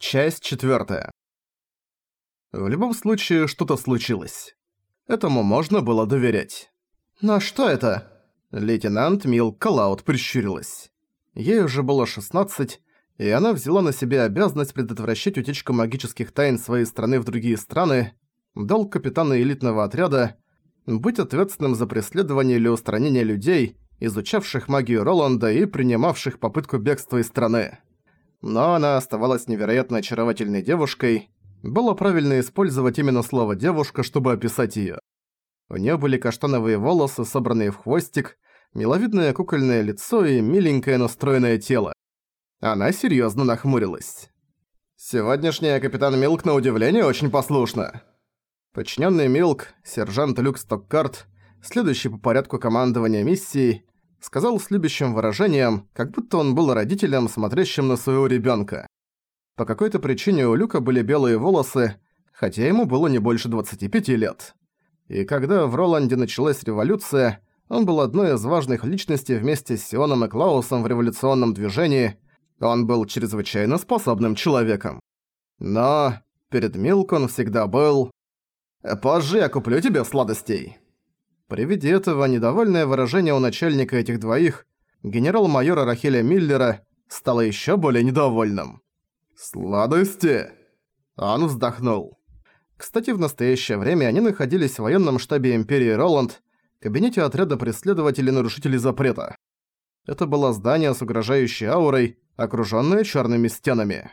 Часть четвертая. В любом случае, что-то случилось. Этому можно было доверять. «Но что это?» Лейтенант Мил Калаут прищурилась. Ей уже было 16, и она взяла на себя обязанность предотвращать утечку магических тайн своей страны в другие страны, долг капитана элитного отряда – быть ответственным за преследование или устранение людей, изучавших магию Роланда и принимавших попытку бегства из страны но она оставалась невероятно очаровательной девушкой. Было правильно использовать именно слово «девушка», чтобы описать её. У неё были каштановые волосы, собранные в хвостик, миловидное кукольное лицо и миленькое настроенное тело. Она серьёзно нахмурилась. «Сегодняшняя капитан Милк на удивление очень послушна». Подчинённый Милк, сержант Люк Стоккарт, следующий по порядку командования миссией, сказал с любящим выражением, как будто он был родителем, смотрящим на своего ребёнка. По какой-то причине у Люка были белые волосы, хотя ему было не больше 25 лет. И когда в Роланде началась революция, он был одной из важных личностей вместе с Сионом и Клаусом в революционном движении, он был чрезвычайно способным человеком. Но перед Милк он всегда был... «Позже я куплю тебе сладостей». При виде этого недовольное выражение у начальника этих двоих, генерал-майора Рахеля Миллера, стало еще более недовольным. «Сладости!» Он вздохнул. Кстати, в настоящее время они находились в военном штабе Империи Роланд, кабинете отряда преследователей нарушителей запрета. Это было здание с угрожающей аурой, окружённое чёрными стенами.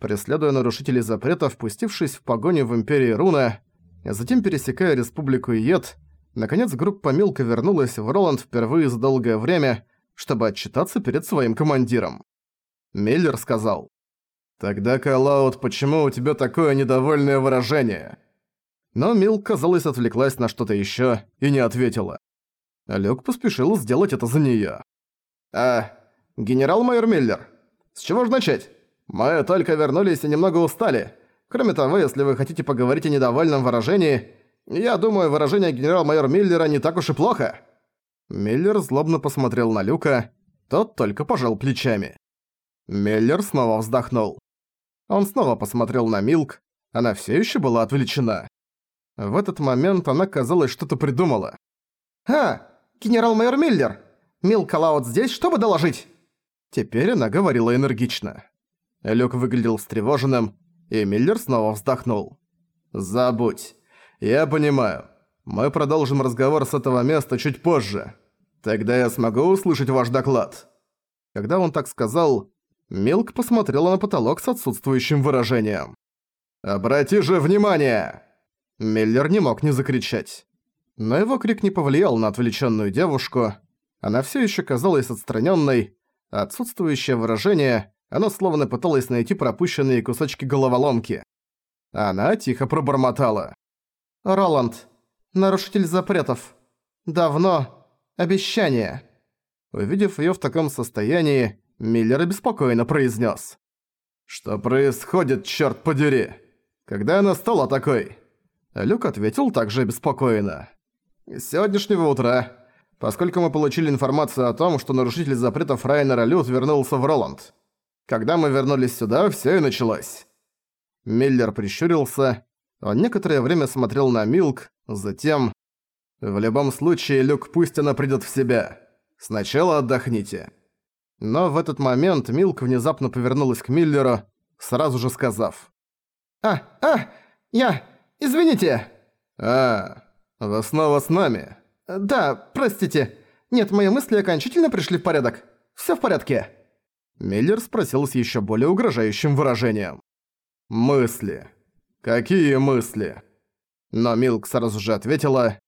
Преследуя нарушителей запрета, впустившись в погоню в Империи Руна, а затем пересекая Республику Иет, Наконец группа Милка вернулась в Роланд впервые за долгое время, чтобы отчитаться перед своим командиром. Миллер сказал. «Тогда, Кайлаут, почему у тебя такое недовольное выражение?» Но Милк, казалось, отвлеклась на что-то ещё и не ответила. Люк поспешил сделать это за неё. «А, генерал-майор Миллер, с чего же начать? Мы только вернулись и немного устали. Кроме того, если вы хотите поговорить о недовольном выражении, я думаю, выражение генерал-майор Миллера не так уж и плохо». Миллер злобно посмотрел на Люка, тот только пожал плечами. Миллер снова вздохнул. Он снова посмотрел на Милк, она все еще была отвлечена. В этот момент она, казалось, что-то придумала. «А, генерал-майор Миллер! Милк Калаут здесь, чтобы доложить?» Теперь она говорила энергично. Люк выглядел встревоженным, и Миллер снова вздохнул. «Забудь. «Я понимаю. Мы продолжим разговор с этого места чуть позже. Тогда я смогу услышать ваш доклад». Когда он так сказал, Милк посмотрела на потолок с отсутствующим выражением. «Обрати же внимание!» Миллер не мог не закричать. Но его крик не повлиял на отвлеченную девушку. Она все еще казалась отстраненной. Отсутствующее выражение, она словно пыталась найти пропущенные кусочки головоломки. Она тихо пробормотала. Роланд. Нарушитель запретов. Давно. Обещание». Увидев её в таком состоянии, Миллер обеспокоенно произнес: «Что происходит, чёрт подери? Когда она стала такой?» Люк ответил также обеспокоенно. «С сегодняшнего утра, поскольку мы получили информацию о том, что нарушитель запретов Райнера Люд вернулся в Роланд. Когда мы вернулись сюда, всё и началось». Миллер прищурился, он некоторое время смотрел на Милк, затем... «В любом случае, Люк, пусть она придёт в себя. Сначала отдохните». Но в этот момент Милк внезапно повернулась к Миллеру, сразу же сказав. «А, а, я... Извините!» «А, вы снова с нами?» «Да, простите. Нет, мои мысли окончательно пришли в порядок. Всё в порядке?» Миллер спросил с ещё более угрожающим выражением. «Мысли. «Какие мысли?» Но Милк сразу же ответила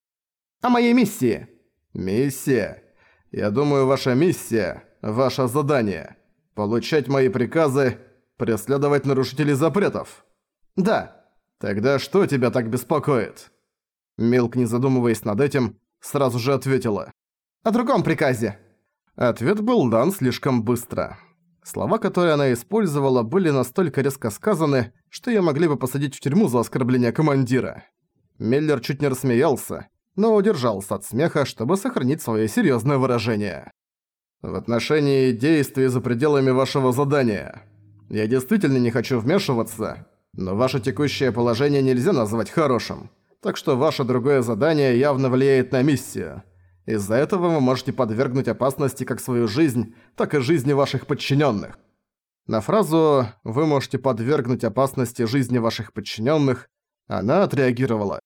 «О моей миссии». «Миссия? Я думаю, ваша миссия, ваше задание – получать мои приказы, преследовать нарушителей запретов». «Да». «Тогда что тебя так беспокоит?» Милк, не задумываясь над этим, сразу же ответила. «О другом приказе». Ответ был дан слишком быстро. Слова, которые она использовала, были настолько резко сказаны, что её могли бы посадить в тюрьму за оскорбление командира. Миллер чуть не рассмеялся, но удержался от смеха, чтобы сохранить своё серьёзное выражение. «В отношении действий за пределами вашего задания. Я действительно не хочу вмешиваться, но ваше текущее положение нельзя назвать хорошим, так что ваше другое задание явно влияет на миссию. Из-за этого вы можете подвергнуть опасности как свою жизнь, так и жизни ваших подчиненных. На фразу «Вы можете подвергнуть опасности жизни ваших подчиненных» она отреагировала.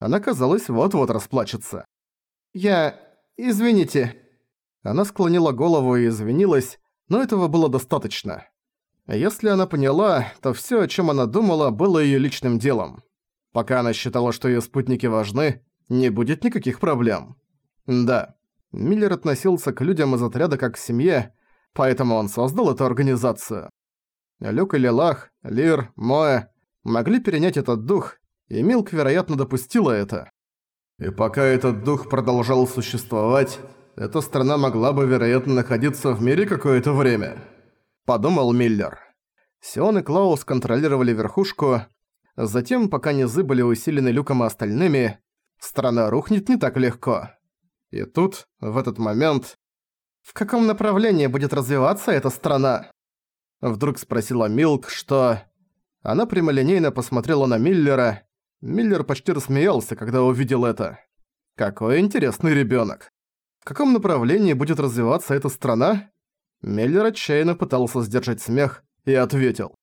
Она, казалось, вот-вот расплачется. «Я... извините». Она склонила голову и извинилась, но этого было достаточно. Если она поняла, то всё, о чём она думала, было её личным делом. Пока она считала, что её спутники важны, не будет никаких проблем. Да, Миллер относился к людям из отряда как к семье, поэтому он создал эту организацию. Люк и Лилах, Лир, Моэ могли перенять этот дух, и Милк, вероятно, допустила это. И пока этот дух продолжал существовать, эта страна могла бы, вероятно, находиться в мире какое-то время. Подумал Миллер. Сион и Клаус контролировали верхушку, затем, пока низы были усилены Люком и остальными, страна рухнет не так легко. И тут, в этот момент... «В каком направлении будет развиваться эта страна?» Вдруг спросила Милк, что... Она прямолинейно посмотрела на Миллера. Миллер почти рассмеялся, когда увидел это. Какой интересный ребёнок. В каком направлении будет развиваться эта страна? Миллер отчаянно пытался сдержать смех и ответил.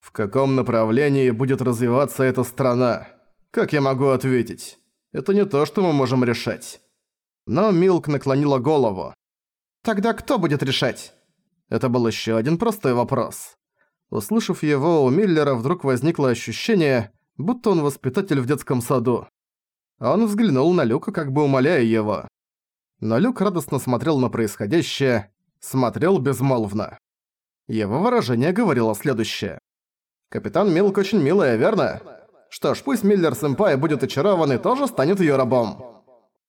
В каком направлении будет развиваться эта страна? Как я могу ответить? Это не то, что мы можем решать. Но Милк наклонила голову. «Тогда кто будет решать?» Это был еще один простой вопрос. Услышав его, у Миллера вдруг возникло ощущение, будто он воспитатель в детском саду. Он взглянул на Люка, как бы умоляя его. Но Люк радостно смотрел на происходящее, смотрел безмолвно. Его выражение говорило следующее. «Капитан Милк очень милая, верно? Что ж, пусть Миллер-сэмпай будет очарован и тоже станет её рабом».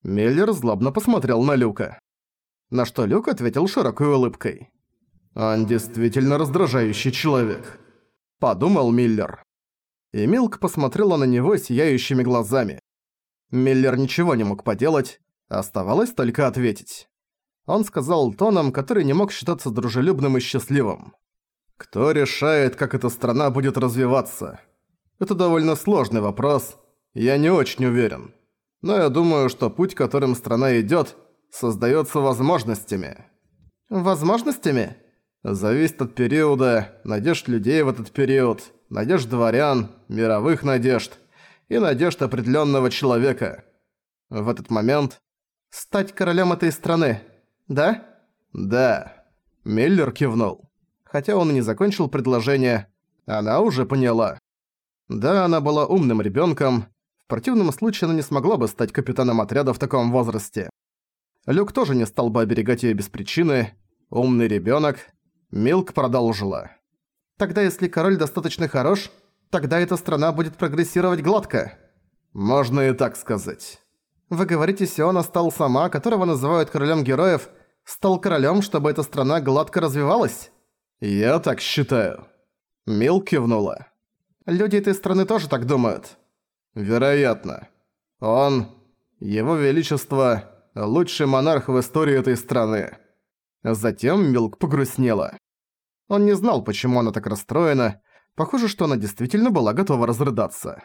Миллер злобно посмотрел на Люка. На что Люк ответил широкой улыбкой. «Он действительно раздражающий человек», — подумал Миллер. И Милк посмотрела на него сияющими глазами. Миллер ничего не мог поделать, оставалось только ответить. Он сказал тоном, который не мог считаться дружелюбным и счастливым. «Кто решает, как эта страна будет развиваться?» Это довольно сложный вопрос, я не очень уверен. Но я думаю, что путь, которым страна идёт, создаётся возможностями. Возможностями? Зависит от периода, надежд людей в этот период, надежд дворян, мировых надежд и надежд определённого человека. В этот момент стать королем этой страны, да? Да. Миллер кивнул. Хотя он и не закончил предложение, она уже поняла. Да, она была умным ребенком, в противном случае она не смогла бы стать капитаном отряда в таком возрасте. Люк тоже не стал бы оберегать ее без причины. Умный ребенок. Милк продолжила. Тогда если король достаточно хорош, тогда эта страна будет прогрессировать гладко. Можно и так сказать. Вы говорите, Сиона стал сама, которого называют королем героев, стал королем, чтобы эта страна гладко развивалась? Я так считаю. Мил кивнула. Люди этой страны тоже так думают. Вероятно. Он, его величество, лучший монарх в истории этой страны. Затем Милк погрустнела. Он не знал, почему она так расстроена. Похоже, что она действительно была готова разрыдаться.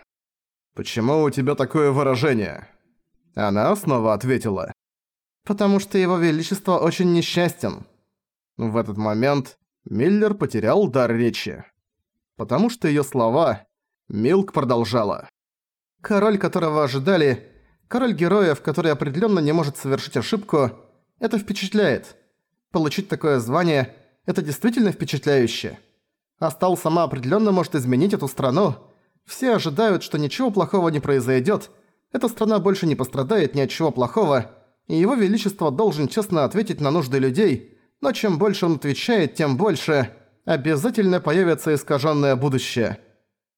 «Почему у тебя такое выражение?» Она снова ответила. «Потому что его величество очень несчастен». В этот момент Миллер потерял дар речи. Потому что её слова... Милк продолжала. «Король, которого ожидали, король героев, который определённо не может совершить ошибку, это впечатляет. Получить такое звание – это действительно впечатляюще. Астал сама определённо может изменить эту страну. Все ожидают, что ничего плохого не произойдёт – эта страна больше не пострадает ни от чего плохого, и его величество должен честно ответить на нужды людей, но чем больше он отвечает, тем больше обязательно появится искаженное будущее.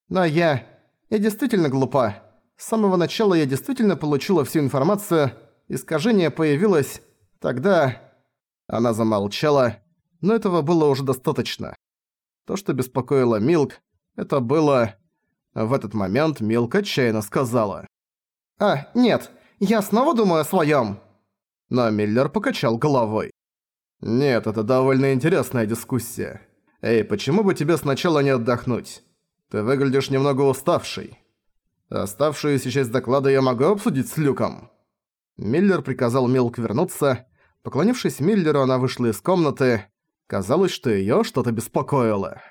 Но я... я действительно глупа. С самого начала я действительно получила всю информацию, искажение появилось, тогда... Она замолчала, но этого было уже достаточно. То, что беспокоило Милк, это было... В этот момент Милк отчаянно сказала. «А, нет, я снова думаю о своём!» Но Миллер покачал головой. «Нет, это довольно интересная дискуссия. «Эй, почему бы тебе сначала не отдохнуть? Ты выглядишь немного уставший. Оставшуюся часть доклада я могу обсудить с Люком?» Миллер приказал Милк вернуться. Поклонившись Миллеру, она вышла из комнаты. Казалось, что её что-то беспокоило.